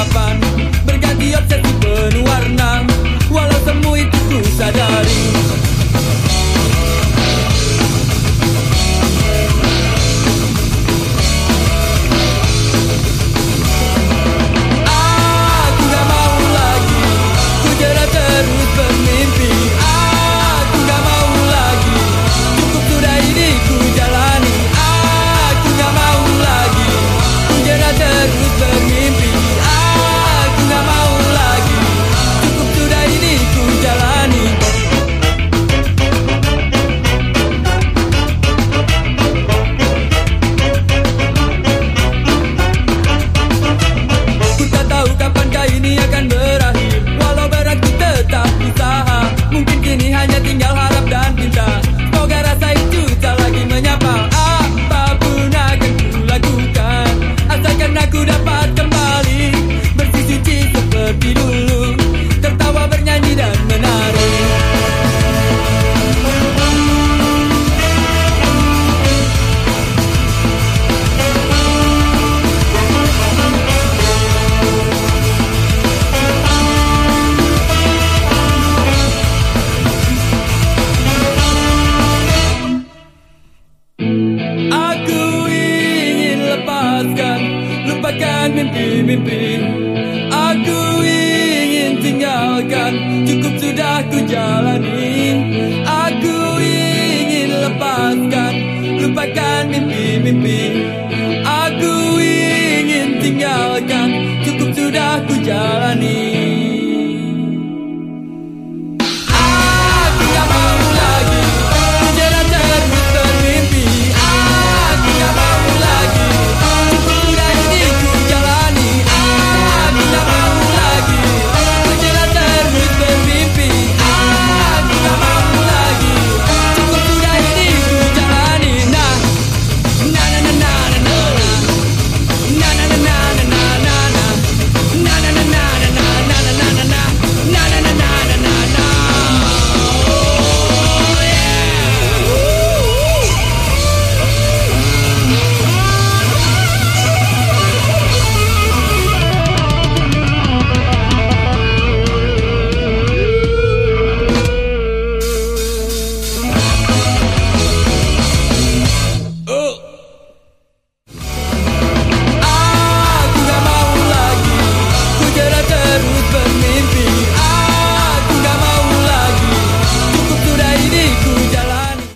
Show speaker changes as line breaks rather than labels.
harapan Berganti obsesi penuh warna Walau semu itu ku sadari pimpin Aku ingin tinggalkan Cukup sudah ku jalani. Aku ingin lepaskan Lupakan mimpi-mimpi. Aku ingin tinggalkan Cukup sudah ku jalani.